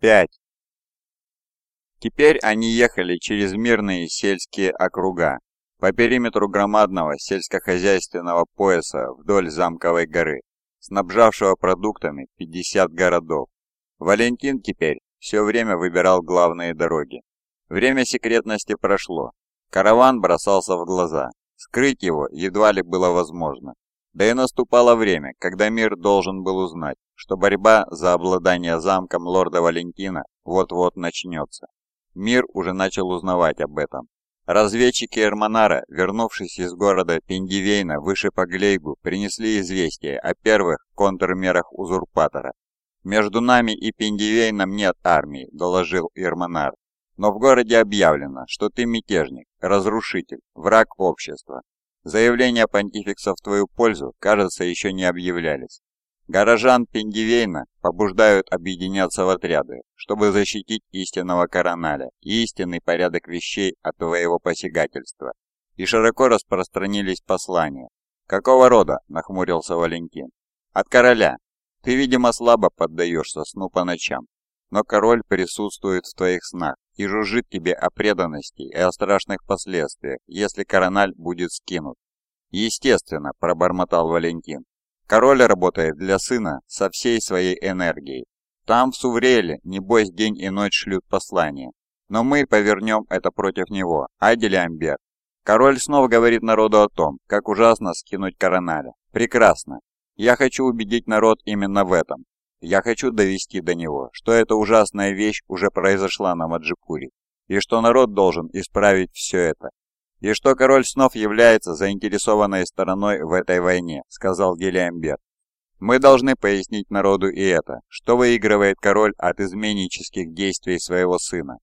5. Теперь они ехали через мирные сельские округа, по периметру громадного сельскохозяйственного пояса вдоль Замковой горы, снабжавшего продуктами 50 городов. Валентин теперь все время выбирал главные дороги. Время секретности прошло. Караван бросался в глаза. Скрыть его едва ли было возможно. Да и наступало время, когда мир должен был узнать, что борьба за обладание замком лорда Валентина вот-вот начнется. Мир уже начал узнавать об этом. Разведчики Эрмонара, вернувшись из города Пендивейна выше по Глейгу, принесли известие о первых контрмерах узурпатора. «Между нами и Пендивейном нет армии», – доложил Эрмонар. «Но в городе объявлено, что ты мятежник, разрушитель, враг общества. Заявления понтификса в твою пользу, кажется, еще не объявлялись. Горожан Пендивейна побуждают объединяться в отряды, чтобы защитить истинного короналя и истинный порядок вещей от твоего посягательства. И широко распространились послания. «Какого рода?» – нахмурился Валентин. «От короля. Ты, видимо, слабо поддаешься сну по ночам, но король присутствует в твоих снах и жужжит тебе о преданности и о страшных последствиях, если корональ будет скинут. Естественно, пробормотал Валентин, Король работает для сына со всей своей энергией. Там, в Сувреле, небось день и ночь шлют послания. Но мы повернем это против него, Аделямбер. Король снова говорит народу о том, как ужасно скинуть короналя. Прекрасно. Я хочу убедить народ именно в этом. Я хочу довести до него, что эта ужасная вещь уже произошла на Маджикуре, и что народ должен исправить все это и что король снов является заинтересованной стороной в этой войне», — сказал Гелиамбер. «Мы должны пояснить народу и это, что выигрывает король от изменнических действий своего сына».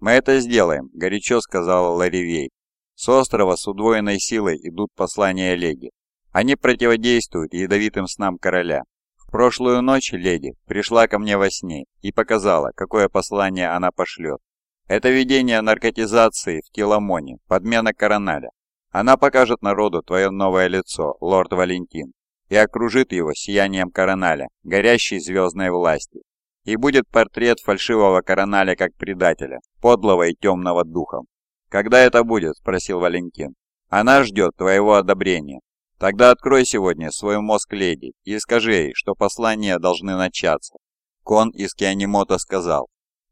«Мы это сделаем», — горячо сказала Ларивей. «С острова с удвоенной силой идут послания леди. Они противодействуют ядовитым снам короля. Прошлую ночь леди пришла ко мне во сне и показала, какое послание она пошлет. Это видение наркотизации в Теламоне, подмена короналя. Она покажет народу твое новое лицо, лорд Валентин, и окружит его сиянием короналя, горящей звездной власти. И будет портрет фальшивого короналя как предателя, подлого и темного духом. «Когда это будет?» – спросил Валентин. «Она ждет твоего одобрения. Тогда открой сегодня свой мозг леди и скажи ей, что послания должны начаться». Кон из Кианимота сказал,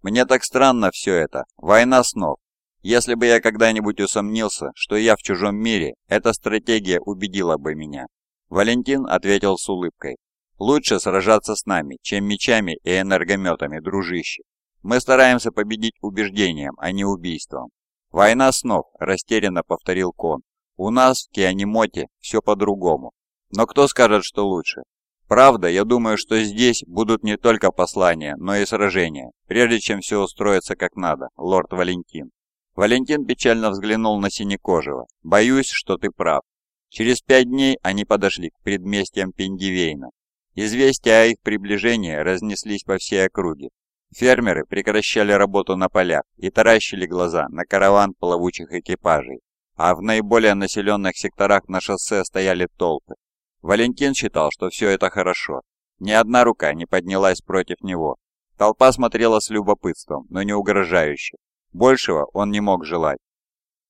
мне так странно все это. Война снов. Если бы я когда-нибудь усомнился, что я в чужом мире, эта стратегия убедила бы меня. Валентин ответил с улыбкой. Лучше сражаться с нами, чем мечами и энергометами, дружище. Мы стараемся победить убеждением, а не убийством. «Война снов», – растерянно повторил Кон. «У нас в Кианимоте все по-другому. Но кто скажет, что лучше? Правда, я думаю, что здесь будут не только послания, но и сражения, прежде чем все устроится как надо, лорд Валентин. Валентин печально взглянул на Синекожего. «Боюсь, что ты прав». Через пять дней они подошли к предместьям Пендивейна. Известия о их приближении разнеслись по всей округе. Фермеры прекращали работу на полях и таращили глаза на караван плавучих экипажей, а в наиболее населенных секторах на шоссе стояли толпы. Валентин считал, что все это хорошо. Ни одна рука не поднялась против него. Толпа смотрела с любопытством, но не угрожающе. Большего он не мог желать.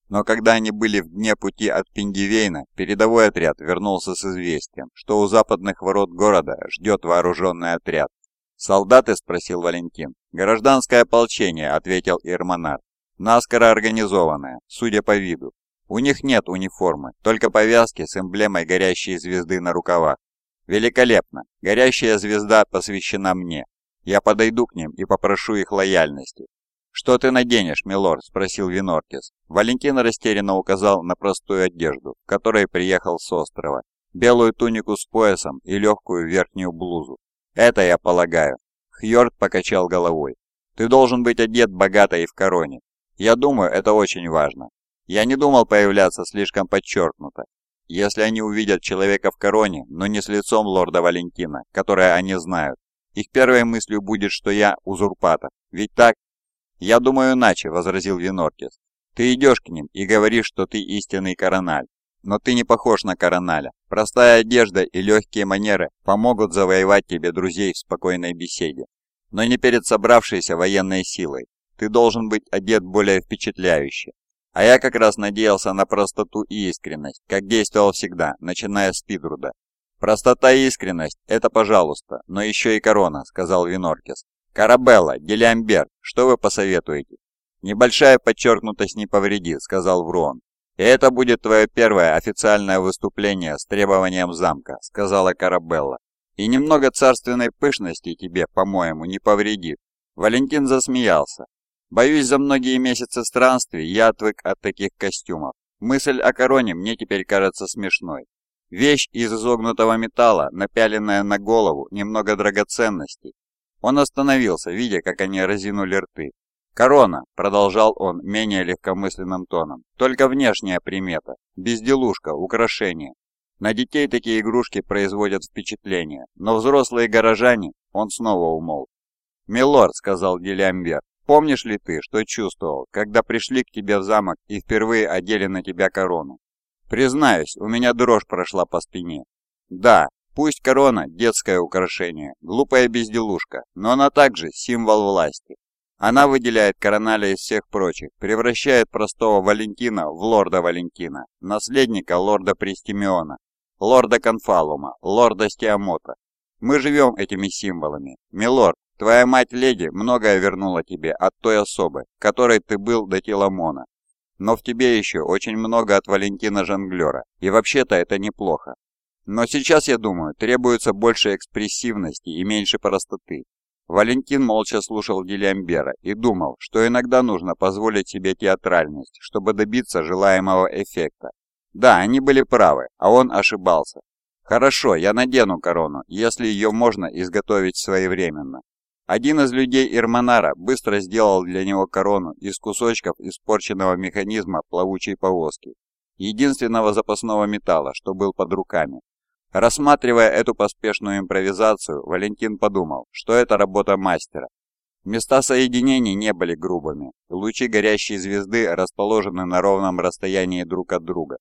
Но когда они были в дне пути от Пиндивейна, передовой отряд вернулся с известием, что у западных ворот города ждет вооруженный отряд. «Солдаты?» – спросил Валентин. «Гражданское ополчение», – ответил Ирмонар. «Наскоро организованное, судя по виду. У них нет униформы, только повязки с эмблемой горящей звезды на рукавах. Великолепно. Горящая звезда посвящена мне. Я подойду к ним и попрошу их лояльности. «Что ты наденешь, милорд?» – спросил Винортис. Валентин растерянно указал на простую одежду, в которой приехал с острова. Белую тунику с поясом и легкую верхнюю блузу. «Это я полагаю». Хьорд покачал головой. «Ты должен быть одет богато и в короне. Я думаю, это очень важно. Я не думал появляться слишком подчеркнуто. Если они увидят человека в короне, но не с лицом лорда Валентина, которое они знают, их первой мыслью будет, что я узурпатор. Ведь так? Я думаю иначе, возразил Винортис. Ты идешь к ним и говоришь, что ты истинный корональ. Но ты не похож на короналя. Простая одежда и легкие манеры помогут завоевать тебе друзей в спокойной беседе. но не перед собравшейся военной силой. Ты должен быть одет более впечатляюще. А я как раз надеялся на простоту и искренность, как действовал всегда, начиная с Пидруда. «Простота и искренность – это пожалуйста, но еще и корона», – сказал Виноркис. «Карабелла, Гелиамбер, что вы посоветуете?» «Небольшая подчеркнутость не повредит», – сказал Врон. «И это будет твое первое официальное выступление с требованием замка», – сказала Карабелла. «И немного царственной пышности тебе, по-моему, не повредит». Валентин засмеялся. Боюсь, за многие месяцы странствий я отвык от таких костюмов. Мысль о короне мне теперь кажется смешной. Вещь из изогнутого металла, напяленная на голову, немного драгоценностей. Он остановился, видя, как они разинули рты. «Корона», — продолжал он менее легкомысленным тоном, — «только внешняя примета, безделушка, украшение. На детей такие игрушки производят впечатление, но взрослые горожане...» Он снова умолк. «Милорд», — сказал Гелиамбер, Помнишь ли ты, что чувствовал, когда пришли к тебе в замок и впервые одели на тебя корону? Признаюсь, у меня дрожь прошла по спине. Да, пусть корона – детское украшение, глупая безделушка, но она также символ власти. Она выделяет короналя из всех прочих, превращает простого Валентина в лорда Валентина, наследника лорда Престимиона, лорда Конфалума, лорда Стиамота. Мы живем этими символами. Милорд, Твоя мать-леди многое вернула тебе от той особы, которой ты был до Теламона. Но в тебе еще очень много от Валентина Жонглера, и вообще-то это неплохо. Но сейчас, я думаю, требуется больше экспрессивности и меньше простоты. Валентин молча слушал Гелиамбера и думал, что иногда нужно позволить себе театральность, чтобы добиться желаемого эффекта. Да, они были правы, а он ошибался. Хорошо, я надену корону, если ее можно изготовить своевременно. Один из людей Ирманара быстро сделал для него корону из кусочков испорченного механизма плавучей повозки, единственного запасного металла, что был под руками. Рассматривая эту поспешную импровизацию, Валентин подумал, что это работа мастера. Места соединений не были грубыми, лучи горящей звезды расположены на ровном расстоянии друг от друга.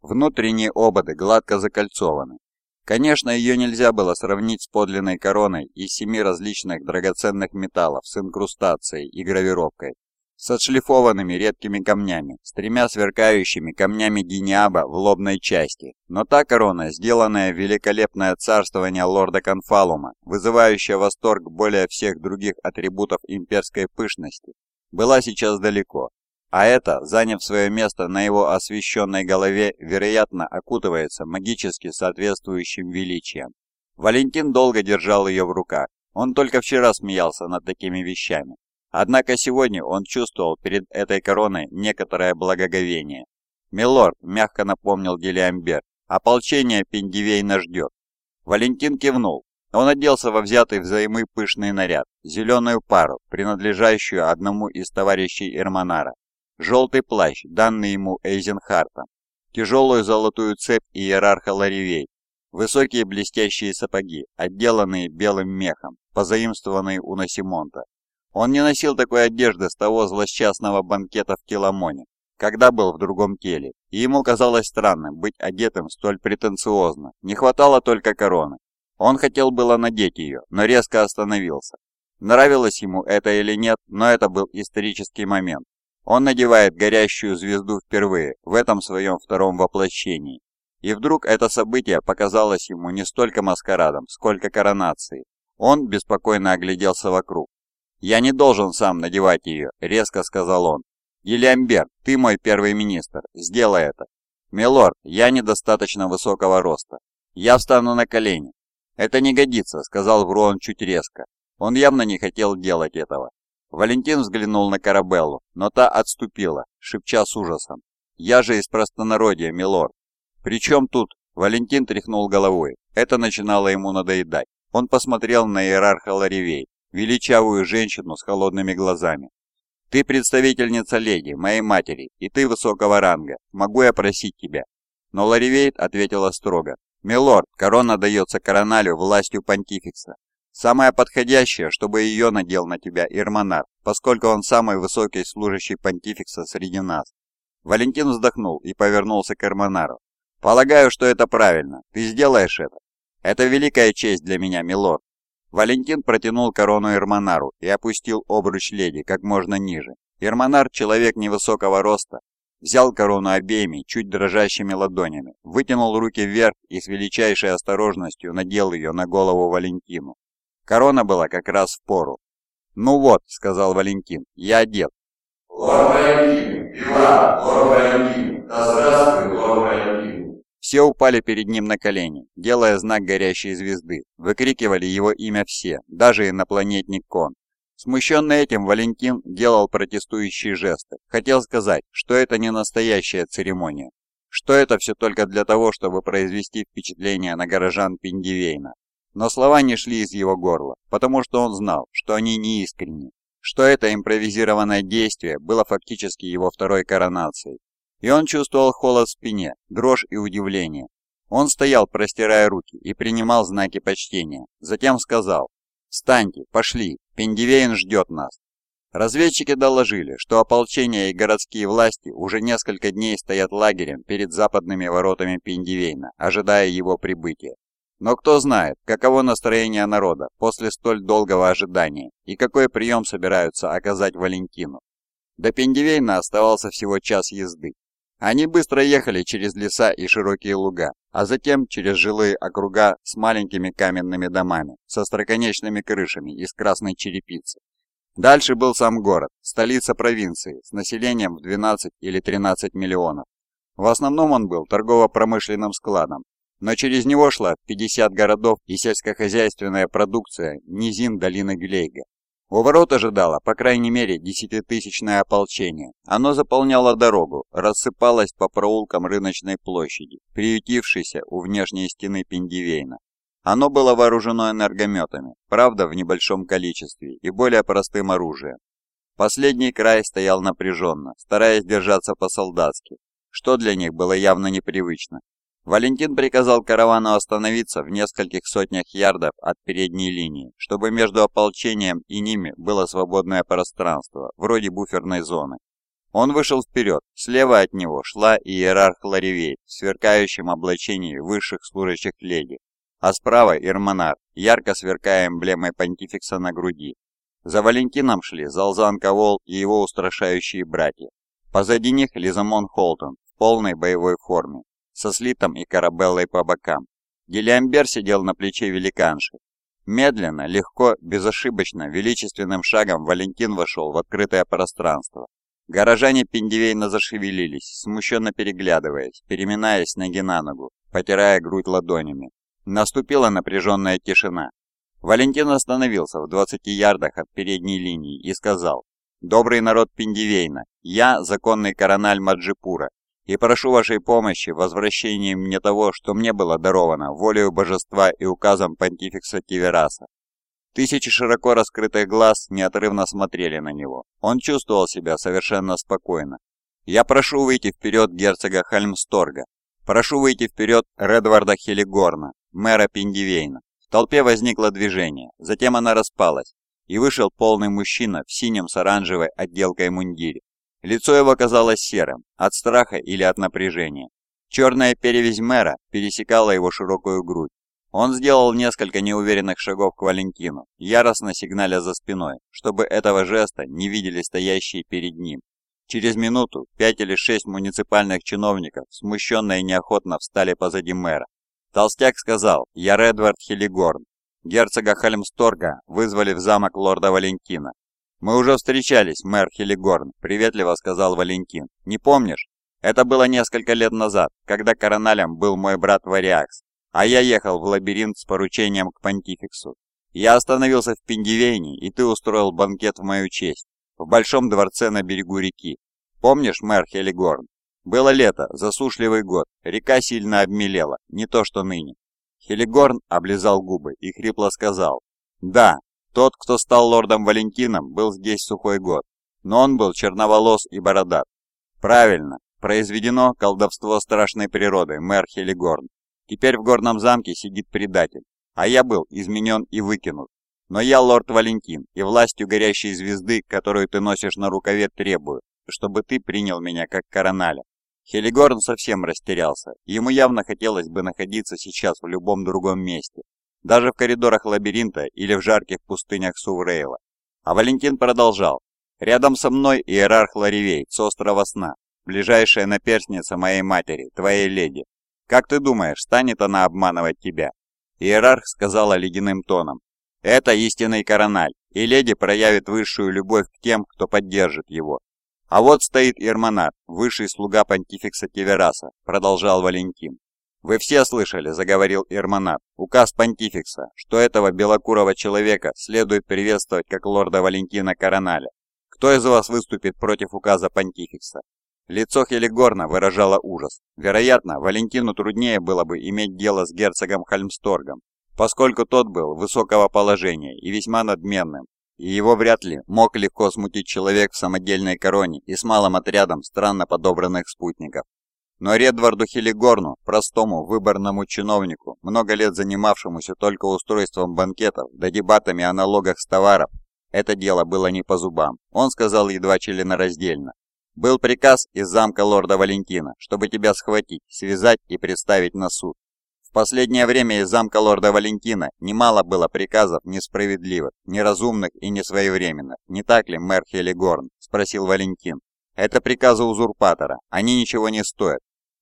Внутренние ободы гладко закольцованы, Конечно, ее нельзя было сравнить с подлинной короной из семи различных драгоценных металлов с инкрустацией и гравировкой, с отшлифованными редкими камнями, с тремя сверкающими камнями гениаба в лобной части. Но та корона, сделанная в великолепное царствование лорда Конфалума, вызывающая восторг более всех других атрибутов имперской пышности, была сейчас далеко, а это, заняв свое место на его освещенной голове, вероятно, окутывается магически соответствующим величием. Валентин долго держал ее в руках. Он только вчера смеялся над такими вещами. Однако сегодня он чувствовал перед этой короной некоторое благоговение. «Милорд», — мягко напомнил Гелиамбер, — «ополчение Пендивейна ждет». Валентин кивнул. Он оделся во взятый взаймы пышный наряд, зеленую пару, принадлежащую одному из товарищей Эрмонара, желтый плащ, данный ему Эйзенхартом, тяжелую золотую цепь иерарха Ларивей, высокие блестящие сапоги, отделанные белым мехом, позаимствованные у Насимонта. Он не носил такой одежды с того злосчастного банкета в Теламоне, когда был в другом теле, и ему казалось странным быть одетым столь претенциозно. Не хватало только короны. Он хотел было надеть ее, но резко остановился. Нравилось ему это или нет, но это был исторический момент, он надевает горящую звезду впервые в этом своем втором воплощении. И вдруг это событие показалось ему не столько маскарадом, сколько коронацией. Он беспокойно огляделся вокруг. «Я не должен сам надевать ее», — резко сказал он. «Гелиамбер, ты мой первый министр, сделай это». «Милорд, я недостаточно высокого роста. Я встану на колени». «Это не годится», — сказал Вруон чуть резко. Он явно не хотел делать этого. Валентин взглянул на Карабеллу, но та отступила, шепча с ужасом. «Я же из простонародья, милорд». «Причем тут?» Валентин тряхнул головой. Это начинало ему надоедать. Он посмотрел на иерарха Ларивей, величавую женщину с холодными глазами. «Ты представительница леди, моей матери, и ты высокого ранга. Могу я просить тебя?» Но Ларивейт ответила строго. «Милорд, корона дается короналю властью понтификса. Самое подходящее, чтобы ее надел на тебя Ирмонар, поскольку он самый высокий служащий понтификса среди нас. Валентин вздохнул и повернулся к Ирмонару. «Полагаю, что это правильно. Ты сделаешь это?» «Это великая честь для меня, милорд». Валентин протянул корону Ирмонару и опустил обруч леди как можно ниже. Ирмонар, человек невысокого роста, взял корону обеими, чуть дрожащими ладонями, вытянул руки вверх и с величайшей осторожностью надел ее на голову Валентину. Корона была как раз в пору. «Ну вот», — сказал Валентин, — «я одет». «Лорд Валентин, Иван, лорд Валентин, да здравствуй, лорд Валентин!» Все упали перед ним на колени, делая знак горящей звезды. Выкрикивали его имя все, даже инопланетник Кон. Смущенный этим, Валентин делал протестующие жесты. Хотел сказать, что это не настоящая церемония, что это все только для того, чтобы произвести впечатление на горожан Пиндивейна. Но слова не шли из его горла, потому что он знал, что они не искренни, что это импровизированное действие было фактически его второй коронацией. И он чувствовал холод в спине, дрожь и удивление. Он стоял, простирая руки, и принимал знаки почтения. Затем сказал «Встаньте, пошли, Пендивейн ждет нас». Разведчики доложили, что ополчение и городские власти уже несколько дней стоят лагерем перед западными воротами Пендивейна, ожидая его прибытия. Но кто знает, каково настроение народа после столь долгого ожидания и какой прием собираются оказать Валентину. До Пендивейна оставался всего час езды. Они быстро ехали через леса и широкие луга, а затем через жилые округа с маленькими каменными домами, со строконечными крышами из красной черепицы. Дальше был сам город, столица провинции, с населением в 12 или 13 миллионов. В основном он был торгово-промышленным складом, но через него шла 50 городов и сельскохозяйственная продукция низин долины Глейга. У ворот ожидало, по крайней мере, десятитысячное ополчение. Оно заполняло дорогу, рассыпалось по проулкам рыночной площади, приютившейся у внешней стены Пендивейна. Оно было вооружено энергометами, правда в небольшом количестве и более простым оружием. Последний край стоял напряженно, стараясь держаться по-солдатски, что для них было явно непривычно. Валентин приказал каравану остановиться в нескольких сотнях ярдов от передней линии, чтобы между ополчением и ними было свободное пространство, вроде буферной зоны. Он вышел вперед, слева от него шла иерарх Ларивей в сверкающем облачении высших служащих леди, а справа Ирмонар, ярко сверкая эмблемой понтификса на груди. За Валентином шли Залзан Кавол и его устрашающие братья. Позади них Лизамон Холтон в полной боевой форме, со слитом и корабеллой по бокам. Гелиамбер сидел на плече великанши. Медленно, легко, безошибочно, величественным шагом Валентин вошел в открытое пространство. Горожане Пиндивейна зашевелились, смущенно переглядываясь, переминаясь ноги на ногу, потирая грудь ладонями. Наступила напряженная тишина. Валентин остановился в 20 ярдах от передней линии и сказал, «Добрый народ Пиндивейна, я законный корональ Маджипура, и прошу вашей помощи в возвращении мне того, что мне было даровано волею божества и указом понтификса Тивераса. Тысячи широко раскрытых глаз неотрывно смотрели на него. Он чувствовал себя совершенно спокойно. «Я прошу выйти вперед герцога Хальмсторга. Прошу выйти вперед Редварда Хелигорна, мэра Пиндивейна». В толпе возникло движение, затем она распалась, и вышел полный мужчина в синем с оранжевой отделкой мундире. Лицо его казалось серым, от страха или от напряжения. Черная перевязь мэра пересекала его широкую грудь. Он сделал несколько неуверенных шагов к Валентину, яростно сигналя за спиной, чтобы этого жеста не видели стоящие перед ним. Через минуту пять или шесть муниципальных чиновников смущенно и неохотно встали позади мэра. Толстяк сказал «Я Редвард Хелигорн». Герцога Хальмсторга вызвали в замок лорда Валентина. «Мы уже встречались, мэр Хелигорн», — приветливо сказал Валентин. «Не помнишь? Это было несколько лет назад, когда короналем был мой брат Вариакс, а я ехал в лабиринт с поручением к понтификсу. Я остановился в Пиндивейне, и ты устроил банкет в мою честь, в большом дворце на берегу реки. Помнишь, мэр Хелигорн? Было лето, засушливый год, река сильно обмелела, не то что ныне. Хелигорн облизал губы и хрипло сказал, «Да, тот, кто стал лордом Валентином, был здесь сухой год, но он был черноволос и бородат. Правильно, произведено колдовство страшной природы, мэр Хелигорн. Теперь в горном замке сидит предатель, а я был изменен и выкинут. Но я лорд Валентин, и властью горящей звезды, которую ты носишь на рукаве, требую, чтобы ты принял меня как короналя. Хелигорн совсем растерялся. Ему явно хотелось бы находиться сейчас в любом другом месте, даже в коридорах лабиринта или в жарких пустынях Суврейла. А Валентин продолжал. «Рядом со мной иерарх Ларивей с острова Сна, ближайшая наперстница моей матери, твоей леди. Как ты думаешь, станет она обманывать тебя?» Иерарх сказала ледяным тоном. «Это истинный корональ, и леди проявит высшую любовь к тем, кто поддержит его. А вот стоит Ирмонат, высший слуга понтификса Тивераса, продолжал Валентин. «Вы все слышали», — заговорил Ирмонат, — «указ понтификса, что этого белокурого человека следует приветствовать как лорда Валентина Короналя. Кто из вас выступит против указа понтификса?» Лицо Хелигорна выражало ужас. Вероятно, Валентину труднее было бы иметь дело с герцогом Хальмсторгом, поскольку тот был высокого положения и весьма надменным, и его вряд ли мог легко смутить человек в самодельной короне и с малым отрядом странно подобранных спутников. Но Редварду Хелигорну, простому выборному чиновнику, много лет занимавшемуся только устройством банкетов да дебатами о налогах с товаров, это дело было не по зубам. Он сказал едва членораздельно. «Был приказ из замка лорда Валентина, чтобы тебя схватить, связать и представить на суд. В последнее время из замка лорда Валентина немало было приказов несправедливых, неразумных и несвоевременных. Не так ли, мэр Хелигорн?» – спросил Валентин. «Это приказы узурпатора. Они ничего не стоят.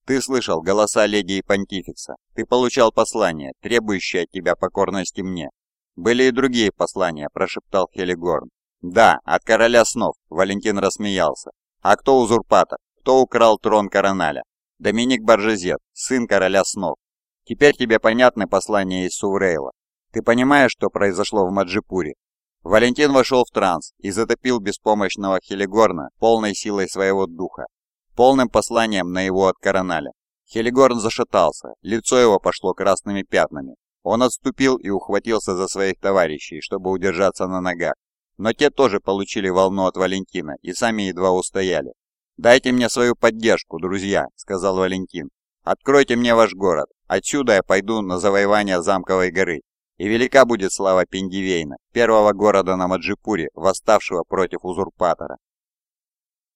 Ты слышал голоса леди и понтификса. Ты получал послание, требующее от тебя покорности мне. Были и другие послания, прошептал Хелигорн. Да, от короля снов, Валентин рассмеялся. А кто узурпатор? Кто украл трон короналя? Доминик Баржезет, сын короля снов. Теперь тебе понятны послания из Суврейла. Ты понимаешь, что произошло в Маджипуре? Валентин вошел в транс и затопил беспомощного Хелигорна полной силой своего духа полным посланием на его от Короналя. Хелигорн зашатался, лицо его пошло красными пятнами. Он отступил и ухватился за своих товарищей, чтобы удержаться на ногах. Но те тоже получили волну от Валентина и сами едва устояли. «Дайте мне свою поддержку, друзья», — сказал Валентин. «Откройте мне ваш город. Отсюда я пойду на завоевание Замковой горы. И велика будет слава Пендивейна, первого города на Маджипуре, восставшего против узурпатора».